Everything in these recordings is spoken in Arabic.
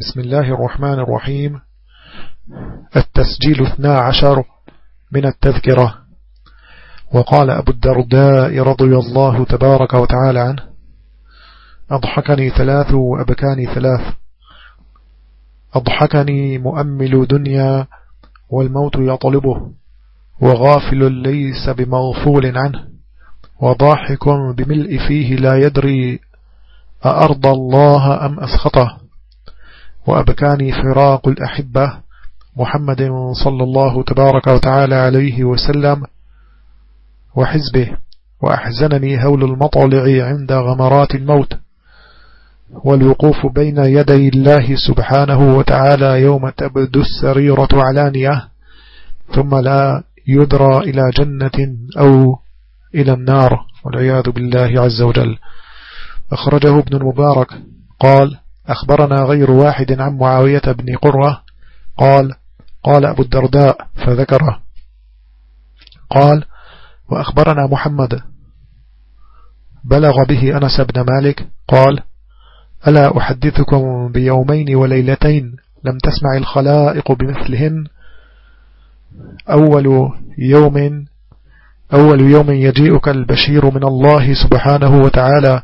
بسم الله الرحمن الرحيم. التسجيل اثنا عشر من التذكرة. وقال أبو الدرداء رضي الله تبارك وتعالى عنه أضحكني ثلاث وأبكاني ثلاث. أضحكني مؤمل دنيا والموت يطلبه وغافل ليس بمغفول عنه وضاحك بملء فيه لا يدري أأرضى الله أم أسخطه. وأبكاني فراق الأحبة محمد صلى الله تبارك وتعالى عليه وسلم وحزبه وأحزنني هول المطلع عند غمرات الموت والوقوف بين يدي الله سبحانه وتعالى يوم تبدو السريرة علانية ثم لا يدرى إلى جنة أو إلى النار والعياذ بالله عز وجل. أخرجه ابن المبارك قال أخبرنا غير واحد عن معاوية بن قرة قال قال أبو الدرداء فذكره قال وأخبرنا محمد. بلغ به أنس بن مالك قال ألا أحدثكم بيومين وليلتين لم تسمع الخلائق بمثلهن؟ أول يوم أول يوم يجيئك البشير من الله سبحانه وتعالى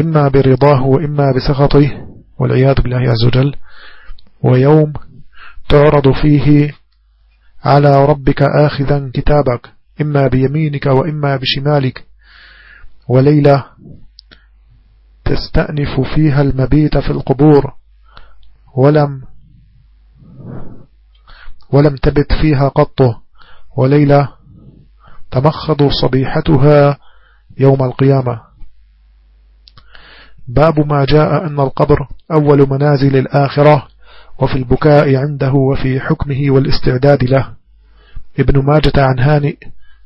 إما برضاه وإما بسخطه. والعياذ بالله عز وجل. ويوم تعرض فيه على ربك آخذا كتابك إما بيمينك وإما بشمالك. وليلة تستأنف فيها المبيت في القبور ولم ولم تبت فيها قط. وليلة تمخض صبيحتها يوم القيامة. باب ما جاء أن القبر أول منازل الآخرة وفي البكاء عنده وفي حكمه والاستعداد له. ابن ماجة عن هانئ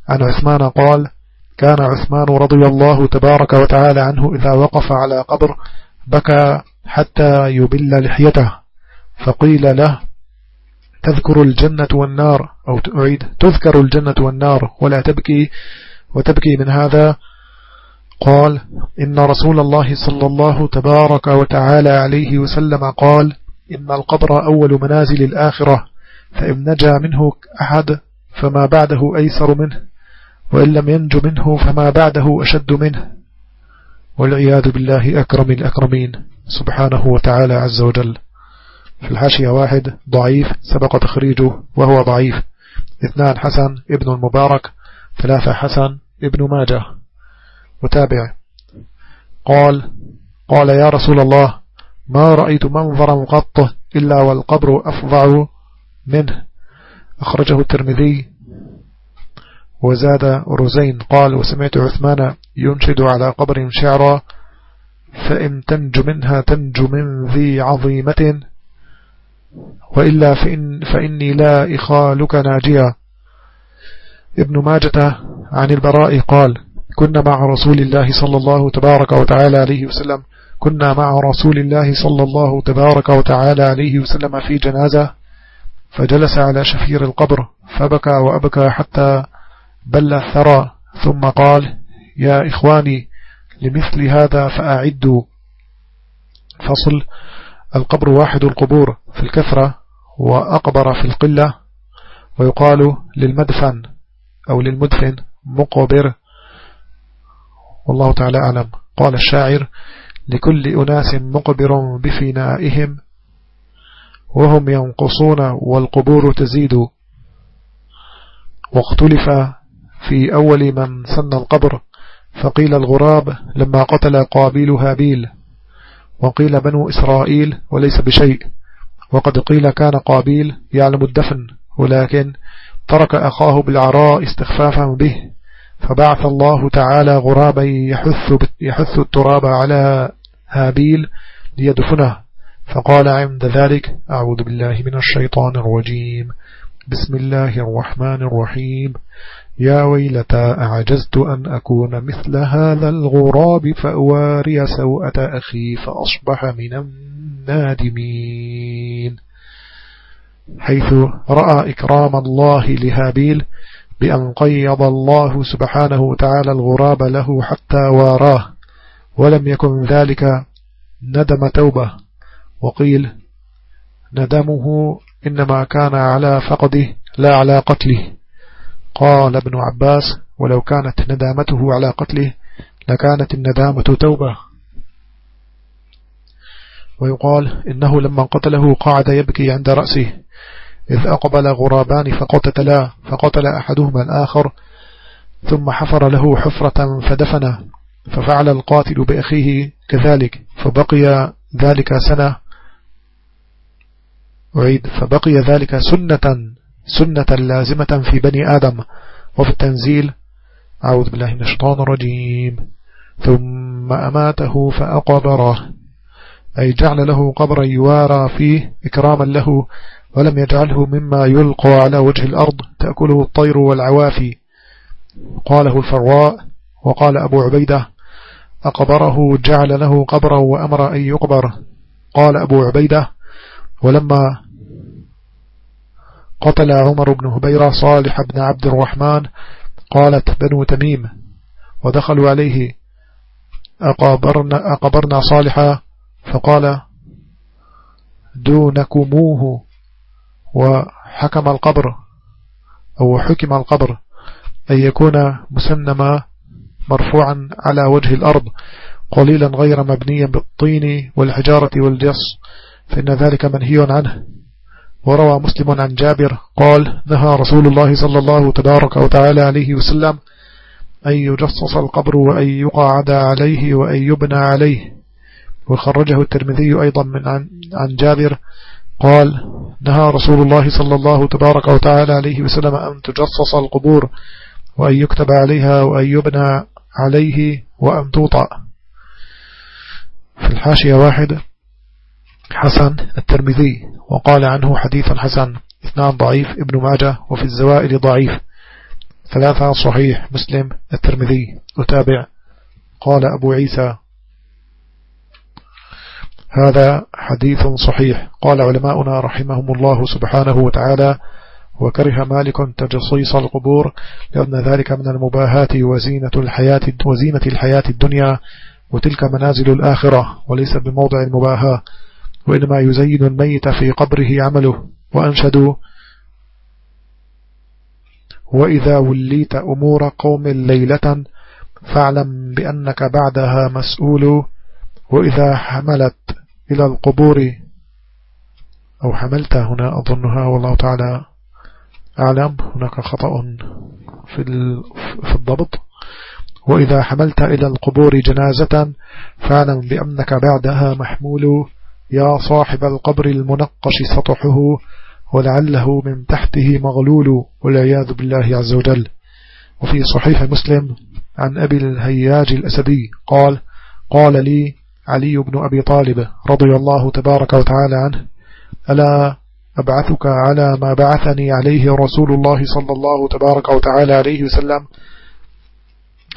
عن عثمان قال كان عثمان رضي الله تبارك وتعالى عنه إذا وقف على قبر بكى حتى يبل لحيته فقيل له تذكر الجنة والنار أو تعيد تذكر الجنة والنار ولا تبكي وتبكي من هذا؟ قال إن رسول الله صلى الله تبارك وتعالى عليه وسلم قال إن القبر أول منازل الآخرة فإن نجا منه أحد فما بعده أيسر منه وإن لم ينج منه فما بعده أشد منه. والعياذ بالله أكرم الأكرمين. سبحانه وتعالى عز وجل. في الحاشية واحد ضعيف سبق تخريجه وهو ضعيف. اثنان حسن ابن المبارك. ثلاثة حسن ابن ماجه. متابع قال قال يا رسول الله ما رأيت منظرا قط إلا والقبر أفضع منه. أخرجه الترمذي وزاد رزين قال وسمعت عثمان ينشد على قبر شعرا فإن تنج منها تنج من ذي عظيمة وإلا فإن فإني لا إخالك ناجيا ابن ماجة عن البراء قال كنا مع رسول الله صلى الله تبارك وتعالى عليه وسلم. كنا مع رسول الله صلى الله تبارك وتعالى عليه وسلم في جنازة. فجلس على شفير القبر فبكى وأبكى حتى بل الثرى ثم قال يا إخواني لمثل هذا فأعدوا. فصل القبر واحد القبور في الكثرة وأقبر في القلة. ويقال للمدفن أو للمدفن مقبر. والله تعالى أعلم. قال الشاعر لكل أناس مقبر بفنائهم وهم ينقصون والقبور تزيد. واختلف في أول من سن القبر فقيل الغراب لما قتل قابيل هابيل. وقيل بنو إسرائيل وليس بشيء. وقد قيل كان قابيل يعلم الدفن ولكن ترك أخاه بالعراء استخفافا به. فبعث الله تعالى غرابا يحث, يحث التراب على هابيل ليدفنه. فقال عند ذلك أعوذ بالله من الشيطان الرجيم. بسم الله الرحمن الرحيم. يا ويلتا أعجزت أن أكون مثل هذا الغراب فأواري سوءة أخي فأصبح من النادمين. حيث رأى إكرام الله لهابيل بأن قيض الله سبحانه وتعالى الغراب له حتى واراه ولم يكن ذلك ندم توبة. وقيل ندمه إنما كان على فقده لا على قتله. قال ابن عباس ولو كانت ندامته على قتله لكانت الندامة توبة. ويقال إنه لما قتله قعد يبكي عند رأسه. إذ أقبل غرابان فقتتلا فقتل أحدهما الآخر ثم حفر له حفرة فدفنه ففعل القاتل بأخيه كذلك فبقي ذلك سنة أعيد فبقي ذلك سنة سنة لازمة في بني آدم وفي التنزيل أعوذ بالله من الشيطان الرجيم. ثم أماته فأقبره أي جعل له قبرا يوارى فيه إكراما له ولم يجعله مما يلقى على وجه الأرض تأكله الطير والعوافي قاله الفراء وقال أبو عبيدة أقبره جعل له قبرا وأمر أن يقبر. قال أبو عبيدة ولما قتل عمر بن هبيرة صالح بن عبد الرحمن قالت بنو تميم ودخلوا عليه أقبرنا, أقبرنا صالحا؟ فقال دونكموه. وحكم القبر أو حكم القبر أن يكون مسنما مرفوعا على وجه الأرض قليلا غير مبنيا بالطين والحجارة والجص فإن ذلك منهي عنه. وروى مسلم عن جابر قال نهى رسول الله صلى الله تبارك وتعالى عليه وسلم أن يجصص القبر وأن يقعد عليه وأن يبنى عليه. وخرجه الترمذي أيضا من عن, عن جابر قال نهى رسول الله صلى الله تبارك وتعالى عليه وسلم أن تجصص القبور وأن يكتب عليها وأن يبنى عليه وأن توطأ. في الحاشية واحد حسن الترمذي وقال عنه حديث حسن إثنان ضعيف ابن ماجه وفي الزوائد ضعيف. ثلاثة صحيح مسلم الترمذي وتابع قال أبو عيسى هذا حديث صحيح. قال علماؤنا رحمهم الله سبحانه وتعالى وكره مالك تجصيص القبور لأن ذلك من المباهات وزينة الحياة, وزينة الحياة الدنيا وتلك منازل الآخرة وليس بموضع المباهاة وإنما يزين الميت في قبره عمله. وأنشدوا وإذا وليت أمور قوم ليلة فاعلم بأنك بعدها مسؤول وإذا حملت إلى القبور أو حملت هنا أظنها والله تعالى أعلم. هناك خطأ في في الضبط. وإذا حملت إلى القبور جنازة فاعلم بأنك بعدها محمول. يا صاحب القبر المنقش سطحه ولعله من تحته مغلول والعياذ بالله عز وجل. وفي صحيح مسلم عن أبي الهياج الأسدي قال قال لي علي بن أبي طالب رضي الله تبارك وتعالى عنه ألا أبعثك على ما بعثني عليه رسول الله صلى الله تبارك وتعالى عليه وسلم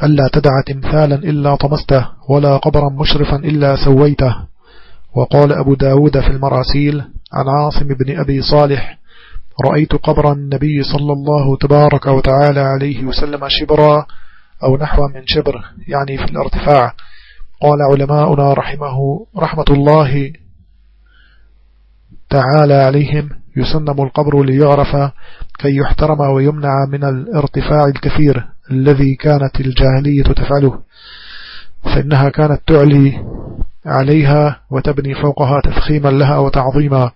ألا تدع تمثالا إلا طمسته ولا قبرا مشرفا إلا سويته. وقال أبو داود في المراسيل عن عاصم بن أبي صالح رأيت قبر النبي صلى الله تبارك وتعالى عليه وسلم شبرا أو نحو من شبر يعني في الارتفاع. قال علماؤنا رحمه رحمة الله تعالى عليهم يسنم القبر ليعرف كي يحترم ويمنع من الارتفاع الكثير الذي كانت الجاهلية تفعله فإنها كانت تعلي عليها وتبني فوقها تفخيما لها وتعظيما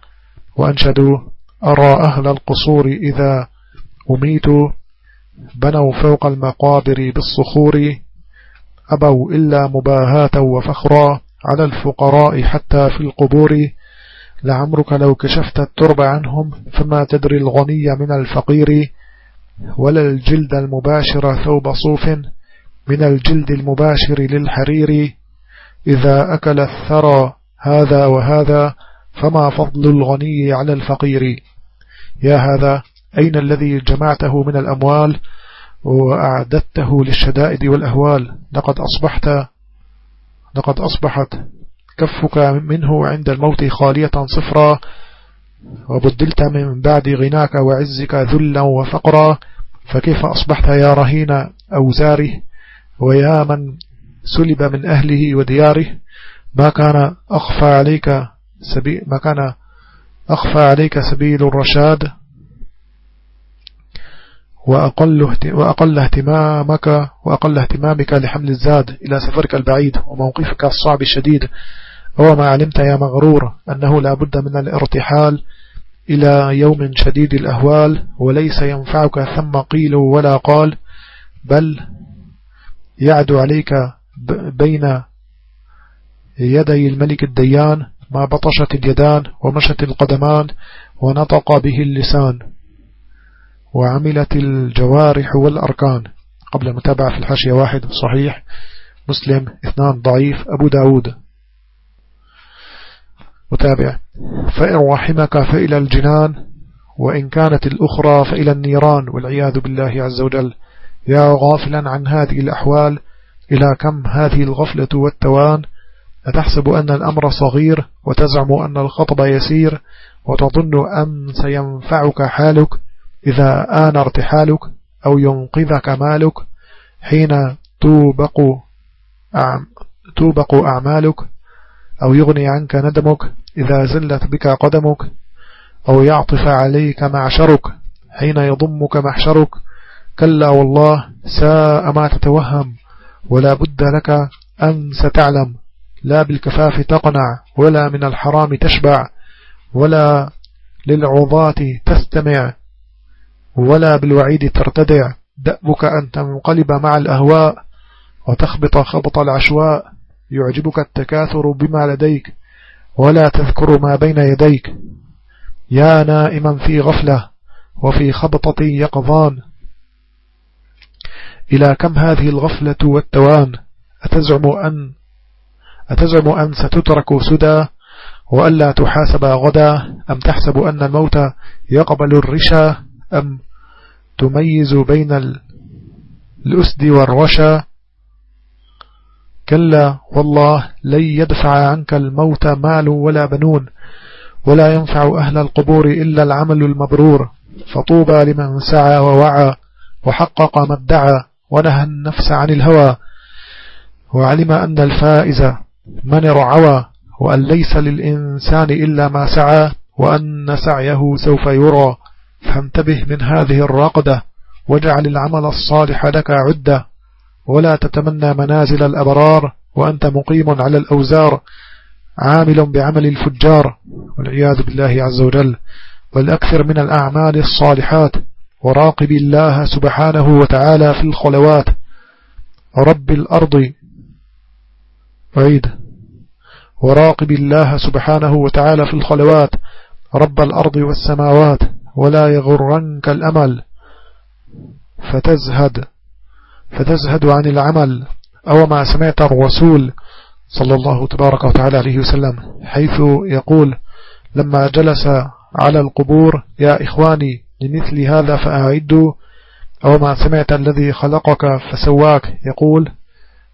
وأنشدوا أرى أهل القصور إذا أميتوا بنوا فوق المقابر بالصخور أبوا إلا مباهاة وفخرا على الفقراء حتى في القبور. لعمرك لو كشفت الترب عنهم فما تدري الغني من الفقير ولا الجلد المباشر ثوب صوف من الجلد المباشر للحرير. إذا أكل الثرى هذا وهذا فما فضل الغني على الفقير. يا هذا أين الذي جمعته من الأموال؟ وأعددته للشدائد والأهوال. لقد أصبحت لقد أصبحت كفك منه عند الموت خالية صفرا وبدلت من بعد غناك وعزك ذلا وفقرا. فكيف أصبحت يا رهين أوزاره؟ ويا من سلب من أهله ودياره؟ ما كان أخفى عليك سبيل ما كان أخفى عليك سبيل الرشاد؟ وأقل, وأقل اهتمامك وأقل اهتمامك لحمل الزاد إلى سفرك البعيد وموقفك الصعب الشديد. وما علمت يا مغرور أنه لا بد من الارتحال إلى يوم شديد الأهوال وليس ينفعك ثم قيل ولا قال بل يعد عليك بين يدي الملك الديان ما بطشت اليدان ومشت القدمان ونطق به اللسان. وعملت الجوارح والأركان قبل متابعة في الحاشية واحد صحيح. مسلم اثنان ضعيف. أبو داود. متابع. فإن رحمك فإلى الجنان وإن كانت الأخرى فإلى النيران والعياذ بالله عز وجل. يا غافلا عن هذه الأحوال إلى كم هذه الغفلة والتوان. أتحسب أن الأمر صغير وتزعم أن الخطب يسير وتظن أن سينفعك حالك. إذا آن ارتحالك أو ينقذك مالك حين توبق, أعم توبق أعمالك أو يغني عنك ندمك إذا زلت بك قدمك أو يعطف عليك معشرك حين يضمك محشرك كلا والله ساء ما تتوهم ولا بد لك أن ستعلم لا بالكفاف تقنع ولا من الحرام تشبع ولا للعظات تستمع ولا بالوعيد ترتدع. دأبك أن تنقلب مع الأهواء وتخبط خبط العشواء. يعجبك التكاثر بما لديك ولا تذكر ما بين يديك. يا نائما في غفلة وفي خبطة يقظان. إلى كم هذه الغفلة والتوان؟ أتزعم أن أتزعم أن ستترك سدى وألا تحاسب غدا؟ أم تحسب أن الموت يقبل الرشا؟ أم تميز بين الأسد والرشا؟ كلا والله لن يدفع عنك الموت مال ولا بنون ولا ينفع أهل القبور إلا العمل المبرور. فطوبى لمن سعى ووعى وحقق ما ادعى ونهى النفس عن الهوى. وعلم أن الفائز من رعوى وأن ليس للإنسان إلا ما سعى وأن سعيه سوف يرى. فانتبه من هذه الرقدة واجعل العمل الصالح لك عدة ولا تتمنى منازل الأبرار وأنت مقيم على الأوزار عامل بعمل الفجار والعياذ بالله عز وجل. والأكثر من الأعمال الصالحات وراقب الله سبحانه وتعالى في الخلوات. رب الأرض عيد وراقب الله سبحانه وتعالى في الخلوات. رب الأرض والسماوات. ولا يغرنك الأمل. فتزهد. فتزهد عن العمل. أو ما سمعت الرسول صلى الله تبارك وتعالى عليه وسلم حيث يقول لما جلس على القبور يا إخواني لمثل هذا فأعدوا. أو ما سمعت الذي خلقك فسواك. يقول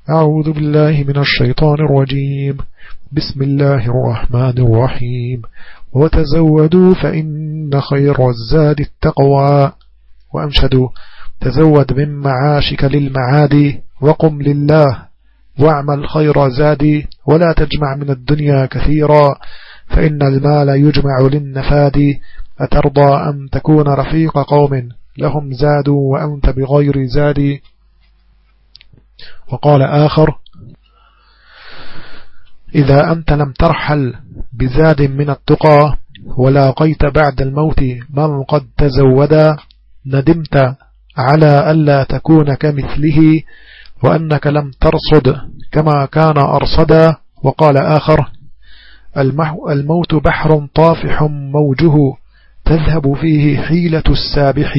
أعوذ بالله من الشيطان الرجيم. بسم الله الرحمن الرحيم. وتزودوا فإن خير الزاد التقوى. وأنشدوا. تزود من معاشك للمعاد وقم لله. واعمل خير زادي ولا تجمع من الدنيا كثيرا. فإن المال يجمع للنفاد. أترضى أن تكون رفيق قوم لهم زاد وأنت بغير زاد. وقال آخر إذا أنت لم ترحل بزاد من التقى ولاقيت بعد الموت من قد تزودا ندمت على ألا تكون كمثله وأنك لم ترصد كما كان أرصدا وقال آخر الموت بحر طافح موجه تذهب فيه حيلة السابح.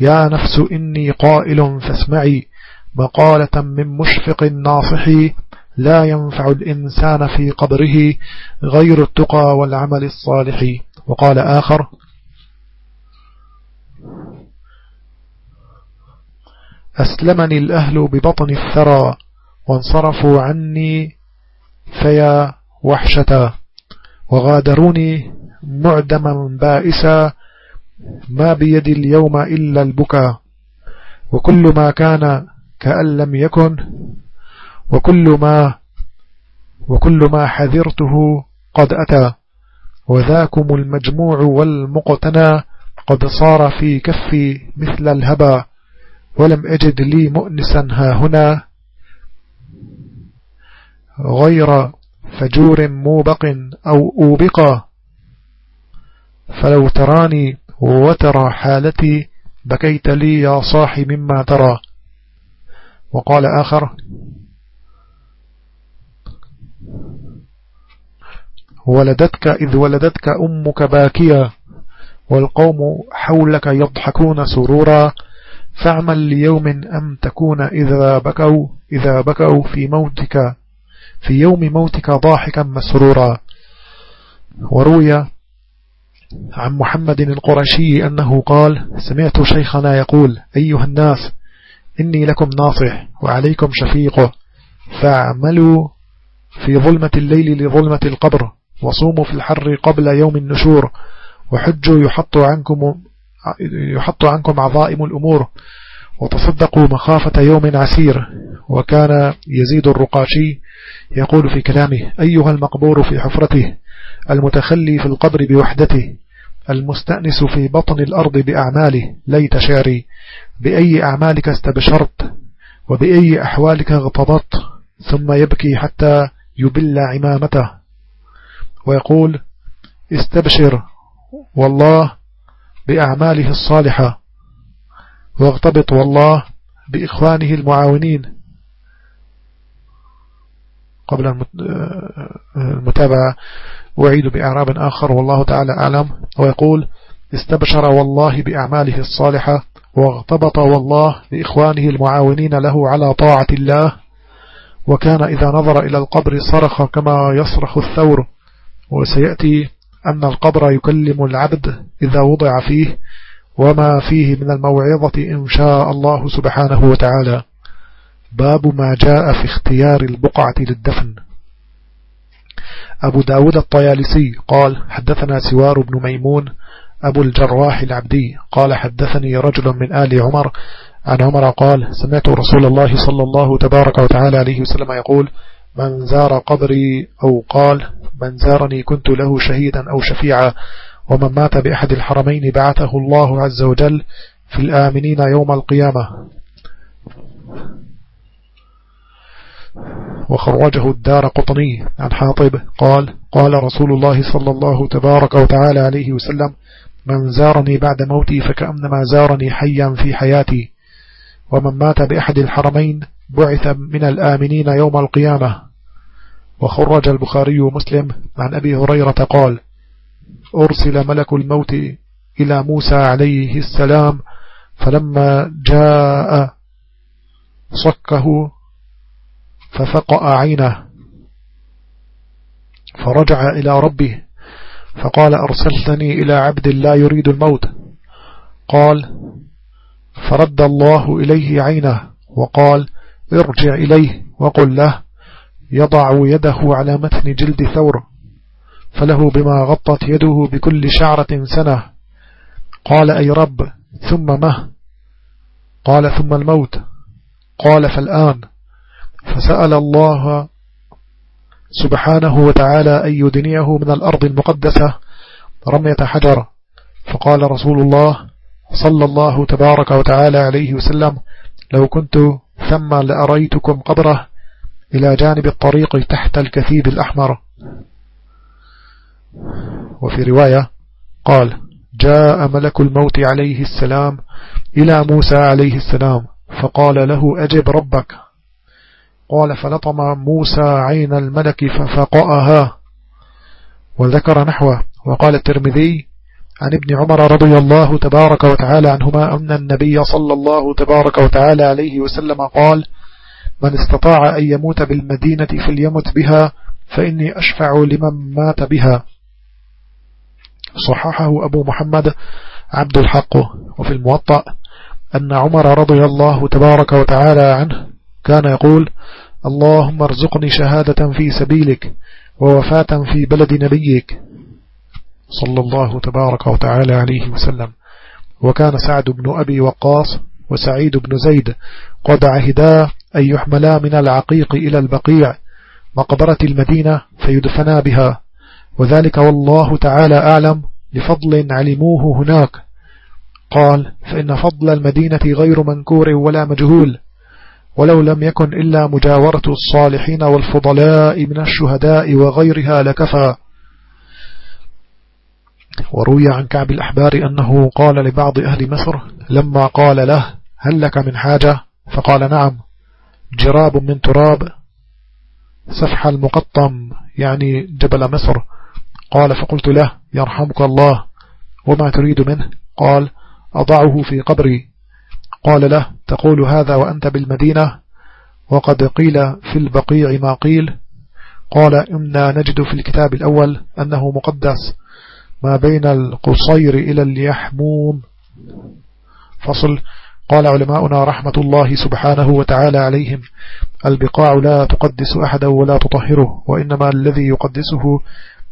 يا نفس إني قائل فاسمعي مقالة من مشفق ناصح. لا ينفع الإنسان في قبره غير التقى والعمل الصالح. وقال آخر أسلمني الأهل ببطن الثرى وانصرفوا عني فيا وحشة وغادروني معدما بائسا ما بيدي اليوم إلا البكاء وكل ما كان كأن لم يكن وكل ما وكل ما حذرته قد أتى وذاكم المجموع والمقتنى قد صار في كفي مثل الهبا ولم أجد لي مؤنسا ها هنا. غير فجور موبق أو أوبقا فلو تراني وترى حالتي بكيت لي يا صاحي مما ترى. وقال آخر ولدتك إذ ولدتك أمك باكيا والقوم حولك يضحكون سرورا فاعمل ليوم أم تكون إذا بكوا, إذا بكوا في موتك في يوم موتك ضاحكا مسرورا. وروي عن محمد القرشي أنه قال سمعت شيخنا يقول أيها الناس إني لكم ناصح وعليكم شفيق فاعملوا في ظلمة الليل لظلمة القبر وصوموا في الحر قبل يوم النشور وحجوا يحط عنكم يحط عنكم عظائم الأمور وتصدقوا مخافة يوم عسير وكان يزيد الرقاشي يقول في كلامه أيها المقبور في حفرته المتخلي في القبر بوحدته المستأنس في بطن الأرض بأعماله ليت شعري بأي أعمالك استبشرت وبأي أحوالك اغتبط ثم يبكي حتى يبل عمامته ويقول استبشر والله بأعماله الصالحة واغتبط والله بإخوانه المعاونين قبل المتابعة. أعيد بإعراب آخر والله تعالى أعلم. ويقول استبشر والله بأعماله الصالحة واغتبط والله بإخوانه المعاونين له على طاعة الله وكان إذا نظر إلى القبر صرخ كما يصرخ الثور. وسيأتي أن القبر يكلم العبد إذا وضع فيه وما فيه من الموعظة إن شاء الله سبحانه وتعالى. باب ما جاء في اختيار البقعة للدفن. أبو داود الطيالسي قال حدثنا سوار بن ميمون أبو الجراح العبدي قال حدثني رجل من آل عمر عن عمر قال سمعت رسول الله صلى الله تبارك وتعالى عليه وسلم يقول من زار قبري أو قال من زارني كنت له شهيدا أو شفيعا ومن مات بأحد الحرمين بعثه الله عز وجل في الآمنين يوم القيامة. وخرجه الدار قطني عن حاطب قال قال رسول الله صلى الله تبارك وتعالى عليه وسلم من زارني بعد موتي فكأنما زارني حيا في حياتي ومن مات بأحد الحرمين بعث من الآمنين يوم القيامة. وخرج البخاري مسلم عن أبي هريرة قال أرسل ملك الموت إلى موسى عليه السلام فلما جاء صكه ففقأ عينه فرجع إلى ربه فقال أرسلتني إلى عبد لا يريد الموت. قال فرد الله إليه عينه وقال ارجع إليه وقل له يضع يده على متن جلد ثور فله بما غطت يده بكل شعرة سنة. قال أي رب ثم مه قال ثم الموت. قال فالآن. فسأل الله سبحانه وتعالى أن يدنيه من الأرض المقدسة رمية حجر. فقال رسول الله صلى الله تبارك وتعالى عليه وسلم. لو كنت ثم لأريتكم قبره إلى جانب الطريق تحت الكثيب الأحمر. وفي رواية قال جاء ملك الموت عليه السلام إلى موسى عليه السلام فقال له أجب ربك. قال فلطم موسى عين الملك ففقأها وذكر نحوه. وقال الترمذي عن ابن عمر رضي الله تبارك وتعالى عنهما أن النبي صلى الله تبارك وتعالى عليه وسلم قال من استطاع أن يموت بالمدينة فليمت بها فإني أشفع لمن مات بها. صححه أبو محمد عبد الحق. وفي الموطأ أن عمر رضي الله تبارك وتعالى عنه كان يقول اللهم ارزقني شهادة في سبيلك ووفاة في بلد نبيك صلى الله تبارك وتعالى عليه وسلم. وكان سعد بن أبي وقاص وسعيد بن زيد قد عهدا أن يحملا من العقيق إلى البقيع مقبرة المدينة فيدفنا بها. وذلك والله تعالى أعلم لفضل علموه هناك. قال فإن فضل المدينة غير منكور ولا مجهول ولو لم يكن إلا مجاورة الصالحين والفضلاء من الشهداء وغيرها لكفى. وروي عن كعب الأحبار أنه قال لبعض أهل مصر لما قال له هل لك من حاجة؟ فقال نعم جراب من تراب سفح المقطم يعني جبل مصر. قال فقلت له يرحمك الله وما تريد منه؟ قال أضعه في قبري. قال له تقول هذا وأنت بالمدينة؟ وقد قيل في البقيع ما قيل. قال إنا نجد في الكتاب الأول أنه مقدس. ما بين القصير إلى اليحموم. فصل. قال علماؤنا رحمة الله سبحانه وتعالى عليهم البقاع لا تقدس أحدا ولا تطهره وإنما الذي يقدسه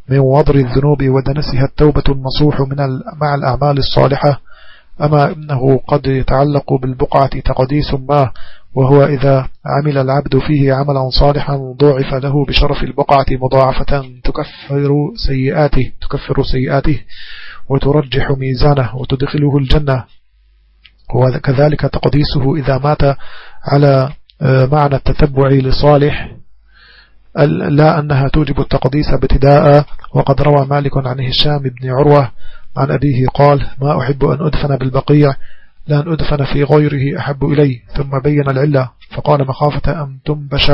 من وضر الذنوب ودنسها التوبة النصوح من مع الأعمال الصالحة. أما إنه قد يتعلق بالبقعة تقديس ما وهو إذا عمل العبد فيه عملا صالحا ضاعف له بشرف البقعة مضاعفة تكفر سيئاته تكفر سيئاته وترجح ميزانه وتدخله الجنة. وكذلك تقديسه إذا مات على آه، معنى التتبع لصالح لا أنها توجب التقديس ابتداء. وقد روى مالك عن هشام بن عروة عن أبيه قال ما أحب أن أدفن بالبقيع لأن أدفن في غيره أحب إلي ثم بين العلة فقال مخافة أن تنبش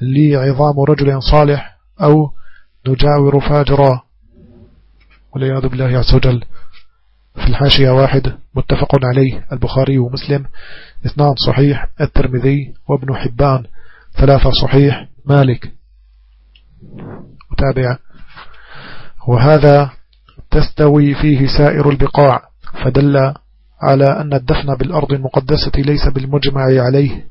لي عظام رجل صالح أو نجاور فاجرا. والعياذ بالله عز وجل. في الحاشية واحد متفق عليه البخاري ومسلم. اثنان صحيح الترمذي وابن حبان. ثلاثة صحيح مالك. متابع. وهذا تستوي فيه سائر البقاع فدل على أن الدفن بالأرض المقدسة ليس بالمجمع عليه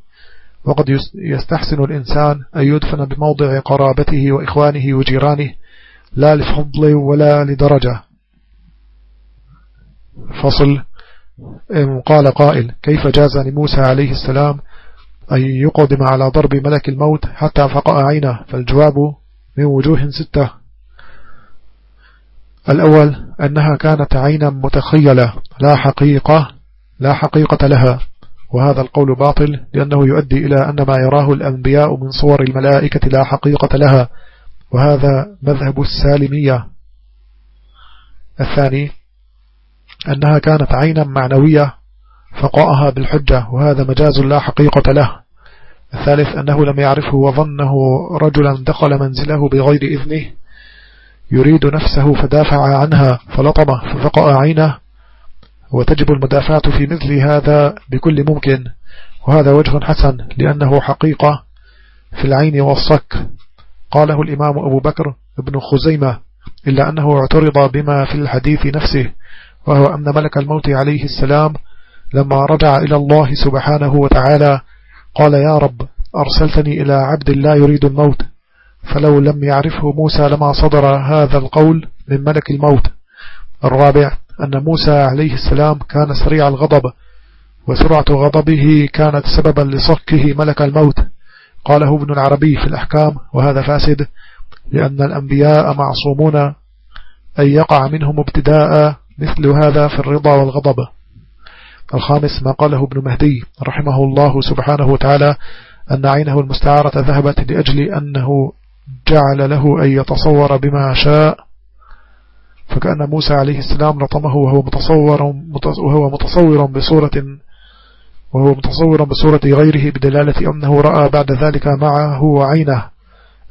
وقد يستحسن الإنسان أن يدفن بموضع قرابته وإخوانه وجيرانه لا لفضل ولا لدرجة. فصل. قال قائل كيف جاز لموسى عليه السلام أن يقدم على ضرب ملك الموت حتى فقأ عينه فالجواب من وجوه ستة. الأول أنها كانت عينا متخيلة لا حقيقة لا حقيقة لها وهذا القول باطل لأنه يؤدي إلى أن ما يراه الأنبياء من صور الملائكة لا حقيقة لها وهذا مذهب السالمية. الثاني أنها كانت عينا معنوية فقاءها بالحجة وهذا مجاز لا حقيقة له. الثالث أنه لم يعرفه وظنه رجلا دخل منزله بغير إذنه يريد نفسه فدافع عنها فلطمه ففقأ عينه وتجب المدافعة في مثل هذا بكل ممكن وهذا وجه حسن لأنه حقيقة في العين والصك. قاله الإمام أبو بكر ابن خزيمة إلا أنه اعترض بما في الحديث نفسه وهو أن ملك الموت عليه السلام لما رجع إلى الله سبحانه وتعالى قال يا رب أرسلتني إلى عبد لا يريد الموت فلو لم يعرفه موسى لما صدر هذا القول من ملك الموت. الرابع أن موسى عليه السلام كان سريع الغضب وسرعة غضبه كانت سببا لصكه ملك الموت. قاله ابن العربي في الأحكام وهذا فاسد لأن الأنبياء معصومون أن يقع منهم ابتداء مثل هذا في الرضا والغضب. الخامس ما قاله ابن مهدي رحمه الله سبحانه وتعالى أن عينه المستعارة ذهبت لأجل أنه جعل له أن يتصور بما شاء فكأن موسى عليه السلام لطمه وهو متصور وهو متصور بصورة وهو متصور بصورة غيره بدلالة أنه رأى بعد ذلك معه عينه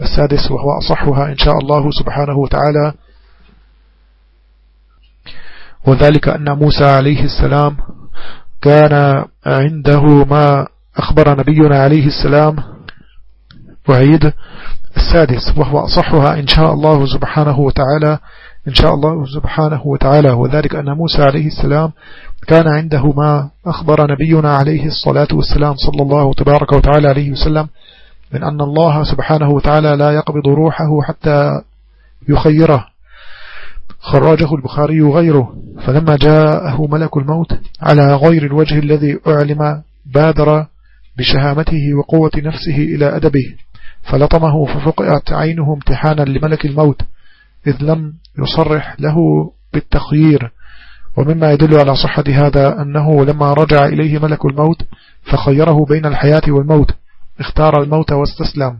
السادس وهو أصحها إن شاء الله سبحانه وتعالى. وذلك أن موسى عليه السلام كان عنده ما أخبر نبينا عليه السلام وعيد السادس وهو أصحها إن شاء الله سبحانه وتعالى إن شاء الله سبحانه وتعالى. وذلك أن موسى عليه السلام كان عنده ما أخبر نبينا عليه الصلاة والسلام صلى الله تبارك وتعالى عليه وسلم من أن الله سبحانه وتعالى لا يقبض روحه حتى يخيره. خرجه البخاري وغيره. فلما جاءه ملك الموت على غير الوجه الذي أعلم بادر بشهامته وقوة نفسه إلى أدبه. فلطمه ففقعت عينه امتحانا لملك الموت إذ لم يصرح له بالتخيير. ومما يدل على صحة هذا أنه لما رجع إليه ملك الموت فخيره بين الحياة والموت اختار الموت واستسلم.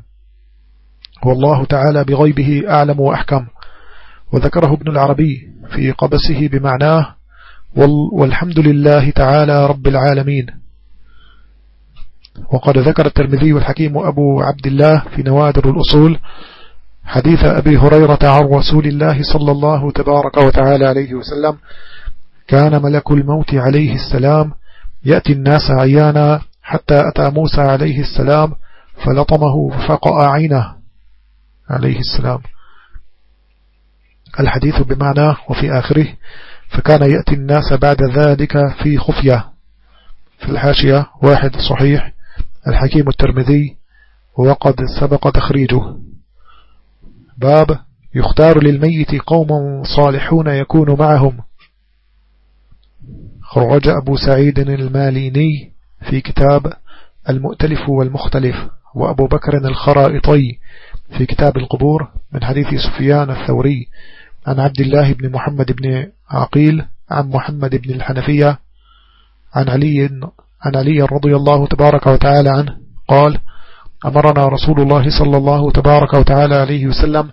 والله تعالى بغيبه أعلم وأحكم. وذكره ابن العربي في قبسه بمعناه والحمد لله تعالى رب العالمين. وقد ذكر الترمذي والحكيم أبو عبد الله في نوادر الأصول حديث أبي هريرة عن رسول الله صلى الله تبارك وتعالى عليه وسلم كان ملك الموت عليه السلام يأتي الناس عيانا حتى أتى موسى عليه السلام فلطمه ففقأ عينه عليه السلام. الحديث بمعنى وفي آخره فكان يأتي الناس بعد ذلك في خفية. في الحاشية واحد صحيح الحكيم الترمذي وقد سبق تخريجه. باب يختار للميت قوم صالحون يكون معهم. خرج أبو سعيد الماليني في كتاب المؤتلف والمختلف وأبو بكر الخرائطي في كتاب القبور من حديث سفيان الثوري عن عبد الله بن محمد بن عقيل عن محمد بن الحنفية عن علي عن علي رضي الله تبارك وتعالى عنه قال أمرنا رسول الله صلى الله تبارك وتعالى عليه وسلم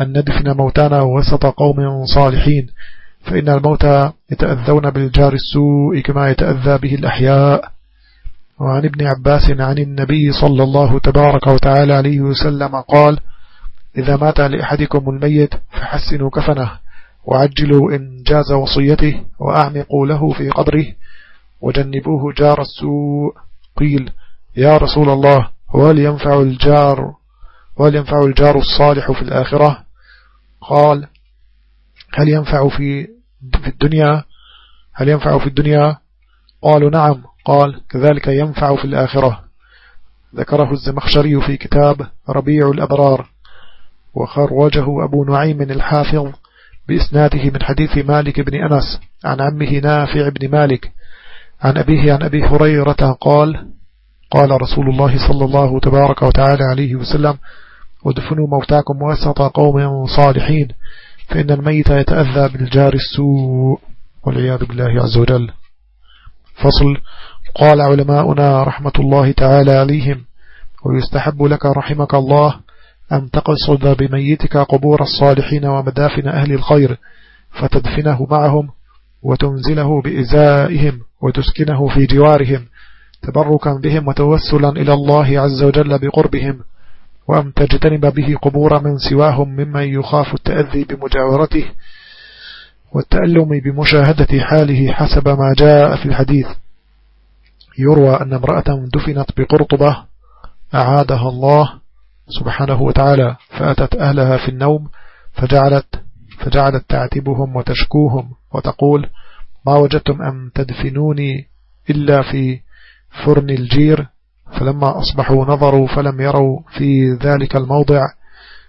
أن ندفن موتانا وسط قوم صالحين فإن الموتى يتأذون بالجار السوء كما يتأذى به الأحياء. وعن ابن عباس عن النبي صلى الله تبارك وتعالى عليه وسلم قال إذا مات لأحدكم الميت فحسنوا كفنه وعجلوا إنجاز وصيته وأعمقوا له في قدره وجنبوه جار السوء. قيل يا رسول الله وهل ينفع الجار وهل ينفع الجار الصالح في الآخرة؟ قال هل ينفع في في الدنيا؟ هل ينفع في الدنيا؟ قالوا نعم. قال كذلك ينفع في الآخرة. ذكره الزمخشري في كتاب ربيع الأبرار وخرجه أبو نعيم الحافظ بإسناده من حديث مالك بن أنس عن عمه نافع بن مالك عن أبيه عن أبي هريرة قال قال رسول الله صلى الله تبارك وتعالى عليه وسلم ودفنوا موتاكم وسط قوم صالحين فإن الميت يتأذى بالجار السوء والعياذ بالله عز وجل. فصل قال علماؤنا رحمة الله تعالى عليهم ويستحب لك رحمك الله أن تقصد بميتك قبور الصالحين ومدافن أهل الخير فتدفنه معهم وتنزله بإزائهم وتسكنه في جوارهم تبركا بهم وتوسلا إلى الله عز وجل بقربهم وأن تجتنب به قبور من سواهم ممن يخاف التأذي بمجاورته والتألم بمشاهدة حاله حسب ما جاء في الحديث. يروى أن امرأة دفنت بقرطبة أعادها الله سبحانه وتعالى فأتت أهلها في النوم فجعلت فجعلت تعتبهم وتشكوهم وتقول ما وجدتم أن تدفنوني إلا في فرن الجير فلما أصبحوا نظروا فلم يروا في ذلك الموضع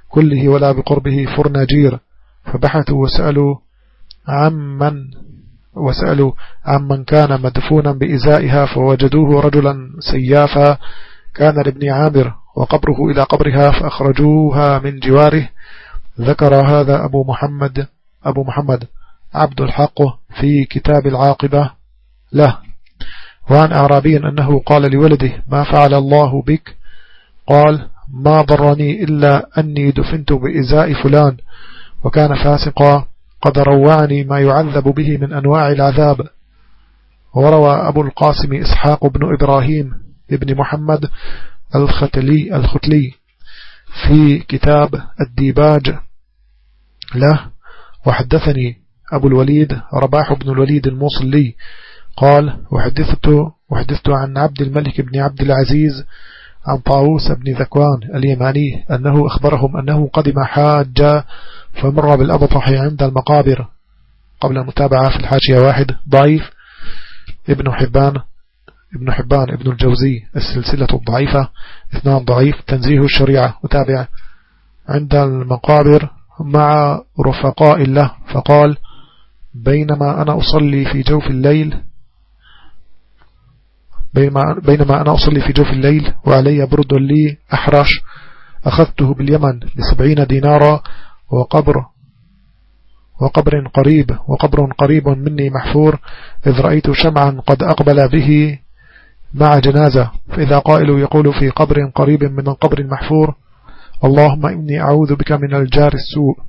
كله ولا بقربه فرن جير فبحثوا وسألوا عمن وسألوا عمن كان مدفونا بإزائها فوجدوه رجلا سيافا كان لابن عامر وقبره إلى قبرها فأخرجوها من جواره. ذكر هذا أبو محمد أبو محمد عبد الحق في كتاب العاقبة له. وعن أعرابي أنه قال لولده ما فعل الله بك؟ قال ما ضرني إلا أني دفنت بإزاء فلان. وكان فاسقا قد روعني ما يعذب به من أنواع العذاب. وروى أبو القاسم إسحاق بن إبراهيم ابن محمد الختلي الختلي في كتاب الديباج له. وحدثني أبو الوليد رباح بن الوليد الموصلي قال وحدثت, وحدثت عن عبد الملك بن عبد العزيز عن طاووس بن ذكوان اليماني أنه أخبرهم أنه قدم حاجة فمر بالأبطح عند المقابر قبل المتابعة في الحاشية واحد. ضعيف ابن حبان ابن حبان ابن الجوزي. السلسلة الضعيفة. اثنان ضعيف. تنزيه الشريعة. متابع عند المقابر مع رفقاء الله فقال بينما أنا أصلي في جوف الليل بينما أنا أصلي في جوف الليل وعلي برد لي أحرش أخذته باليمن بسبعين دينارا وقبر وقبر قريب وقبر قريب مني محفور إذ رأيت شمعا قد أقبل به مع جنازة فإذا قائل يقول في قبر قريب من القبر المحفور اللهم إني أعوذ بك من الجار السوء.